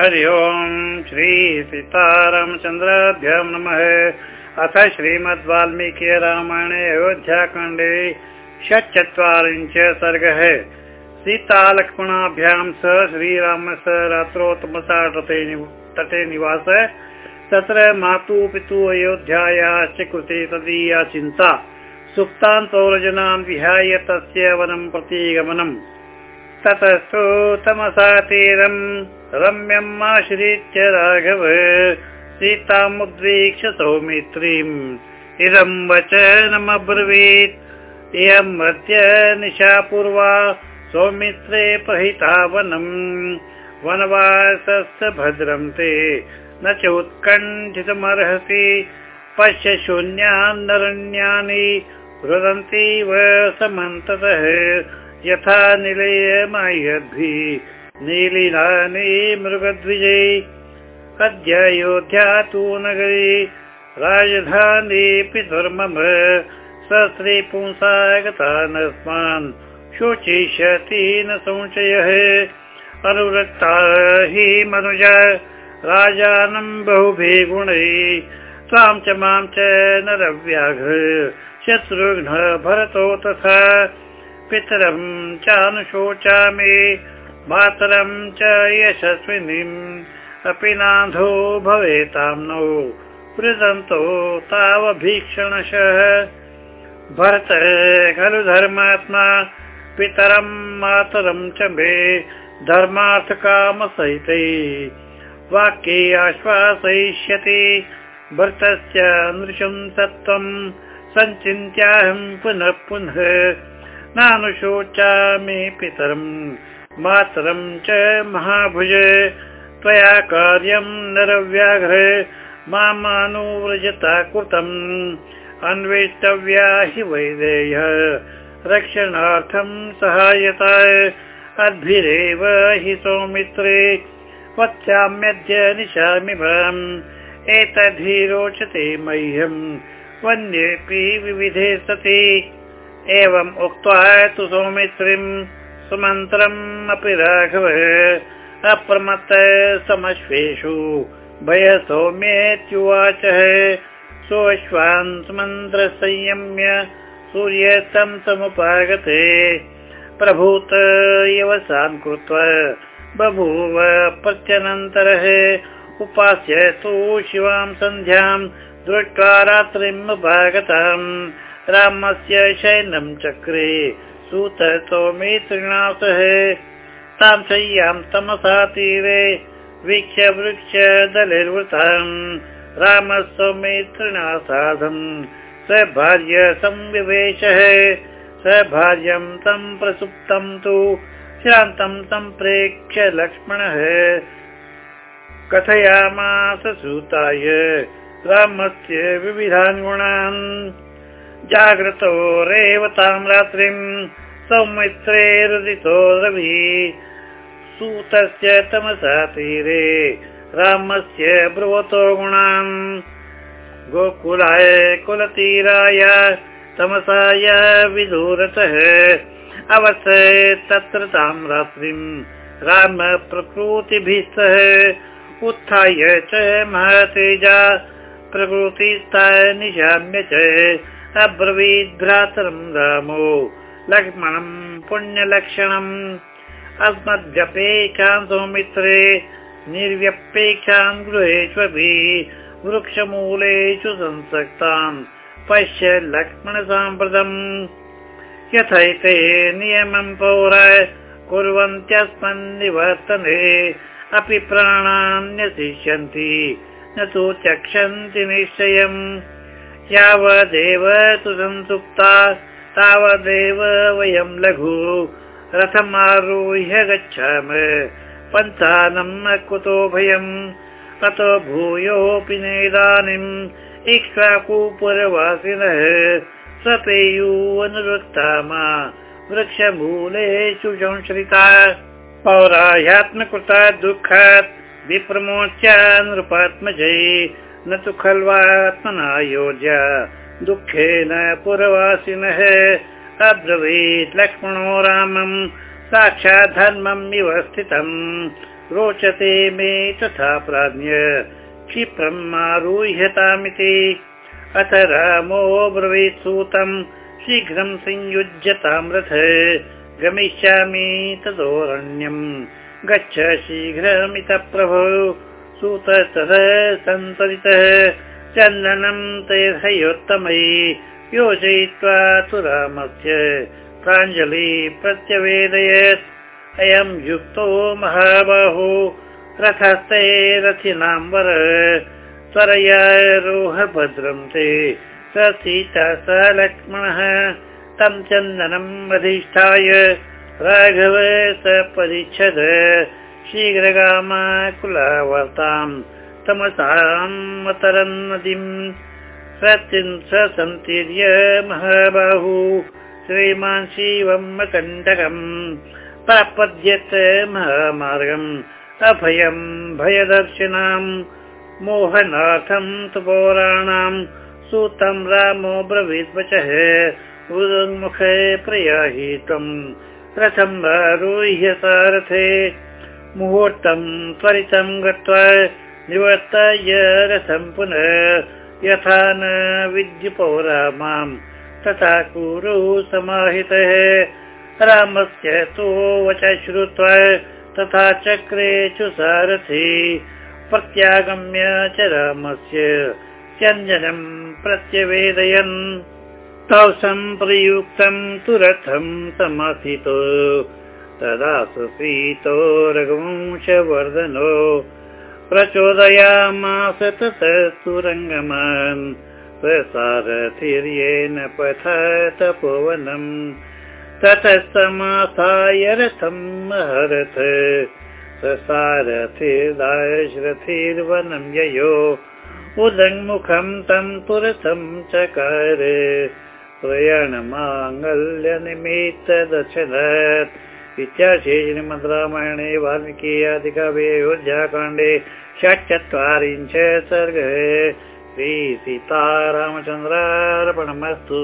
हरि ओम् श्री सीतारामचन्द्राभ्यां नमः। अथ श्रीमद् वाल्मीकि रामायणे अयोध्याकाण्डे षट्चत्वारिंश सर्गः। सीतालक्ष्मणाभ्यां स श्रीरामस्य रात्रोत्तमसा तटे निवास। तत्र मातुः पितुः अयोध्यायाश्च कृते तदीया चिन्ता। सुप्तान् सौरजनान् विहाय तस्य वनं प्रति गमनम् ततस्तु तमसा तीरम् रम्यम् आश्रित्य राघव। सीतामुद्वीक्ष्य सौमित्रीम्। इदम् वचनमब्रवीत् इयम् अद्य निशापूर्वा सौमित्रे प्रहिता वनम् वनवासस्य भद्रं ते न च उत्कण्ठितमर्हसि पश्य शून्यान्नरण्यानि रुदन्तीव समन्ततः। यथा निलयमायद्भिः नीलिनानि मृगद्विजै अद्य अयोध्या तु नगरी राजधानीपि धर्मम। स स्त्रीपुंसा गतानस्मान् शोचिष्यति न संशयः। अनुरक्ता हि मनुज राजानं बहुभिः गुणैः त्वां च मां च नरव्याघ्र शत्रुघ्न भरतो तथा। पितरं चानुशोचामि मातरं च यशस्विनीम्। अपि नाधो भवेतां नो। वृदन्तो तावभीक्षणशः। भरत खलु धर्मात्मा पितरं मातरं च मे धर्मार्थकामसहितै वाक्ये आश्वासयिष्यति भरतस्य नृशं सत्त्वं सञ्चिन्त्याहं पुनः पुनः। नानुशोचामि पितरं मातरं च महाभुज त्वया कार्यं नरव्याघ्र मामानुव्रजता कृतम्। अन्वेष्टव्या हि वैदेय रक्षणार्थं सहायता अद्भिरेव हि सौमित्रे वत्स्याम्यद्य निशामि भम्। एतद्धि रोचते मह्यम् वन्येऽपि विविधे सति। एवम् उक्त्वा तु सौमित्रीम् सुमन्त्रम् अपि राघव अप्रमत्त समश्वेषु भय सौम्येत्युवाचः सोऽश्वान् सुमन्त्र संयम्य सूर्य तं समुपागते। प्रभूत यवसान् कृत्वा बभूव प्रत्यनन्तरः उपास्य तु शिवां सन्ध्यां दृष्ट्वा रात्रिम् उपागताम् रामस्य शयनं चक्रे सूत सौमित्रिणा सह तां शय्यां तमसा तीरे वीक्ष्य वृक्ष दलिर्वृताम्। रामः सौमित्रिणा साधम् स भार्य संविवेशः स भार्यं तं प्रसुप्तं तु। श्रान्तं सम्प्रेक्ष्य लक्ष्मणः। कथयामास सूताय। रामस्य विविधान् गुणान् जाग्रतो रेवतां रात्रिम् सौमित्रे रुदितो रविः। सूतस्य तमसा तीरे रामस्य ब्रुवतो गुणान्। गोकुलाय कुलतीराय तमसाय विदूरतः। अवस तत्र तां रात्रिम् राम प्रकृतिभिः सह उत्थाय च महतेजा प्रकृतिस्थाय निशाम्य च अब्रवीद्भ्रातरं रामो लक्ष्मणं पुण्यलक्षणम्। अस्मद्व्यपेक्षान् सौमित्रे निर्व्यपेक्षान् गृहेष्वभिः वृक्षमूलेषु संसक्तान्। पश्य लक्ष्मणसाम्प्रतम् यथैते नियमं पौर कुर्वन्त्यस्मन् निवर्तने अपि प्राणान् न्यसिष्यन्ति। न तु त्यक्षन्ति निश्चयम् यावदेव तु संसुप्ता तावदेव वयं लघु रथमारुह्य गच्छाम। पन्थानम् कुतो भयम् ततो भूयोऽपि नेदानीम् इक्ष्वाकुपुरवासिनः सपेयुवनुरुक्ता मा वृक्षमूलेषु संश्रिता पौराह्यात्मकृता दुःखात् विप्रमोच्या नृपात्मजै न तु खल्वात्मना योज्य दुःखेन पुरवासिनः। अब्रवीत् लक्ष्मणो रामम् साक्षात् धर्मम् इव स्थितम्। रोचते मे तथा प्राज्ञ क्षिप्रम् आरुह्यतामिति अथ रामो ब्रवीत् सूतम् शीघ्रं संयुज्यताम् रथ। गमिष्यामि तदोरण्यम् गच्छ शीघ्रमित प्रभो सूतः सन्तरितः। चन्दनं तेहयोत्तमयि योजयित्वा तु रामस्य प्राञ्जलि प्रत्यवेदयत्। अयं युक्तो महाबाहो रथस्ते रथिनां वर। त्वरया भद्रं ते स सीता स लक्ष्मणः। तं चन्दनम् अधिष्ठाय राघव स परिच्छद शीघ्रगामाकुलावर्ताम् तमसामतरन् नदीम् सन्तीर्य महाबाहु श्रीमान् शिवम् कण्टकम् प्रापद्यत् महामार्गम् अभयम् भयदर्शिनाम् मोहनार्थम् तु पौराणाम् सूतम् रामो ब्रवीद्वचः उदन्मुखे प्रयाहितम् रथम् आरुह्य सारथे मुहूर्तम् त्वरितम् गत्वा निवर्तय रथम् पुनः यथा न विद्युपौरा माम् तथा कुरु समाहितः। रामस्य तु वच श्रुत्वा तथा चक्रे चु सारथि प्रत्यागम्य च रामस्य चञ्जनम् प्रत्यवेदयन्। तौ सम्प्रयुक्तम् तु रथम् समासितो तदा सुप्रीतो रघुवंशवर्धनो। प्रचोदयामास ततस्तु रङ्गमान् प्रसारथिर्येण पथ तपोवनम् ततः समासाय रथम् महरथ ससारथिर्दाशरथिर्वनं ययो। उदङ्मुखम् तम् पुरथम् चकार। प्रयाणमाङ्गल्यनिमित्तदशरथ इत्याशे श्रीमद् रामायणे वाल्मीकि आदिकवे अयोध्याकाण्डे षट्चत्वारिंश सर्ग श्रीसीतारामचन्द्रार्पणमस्तु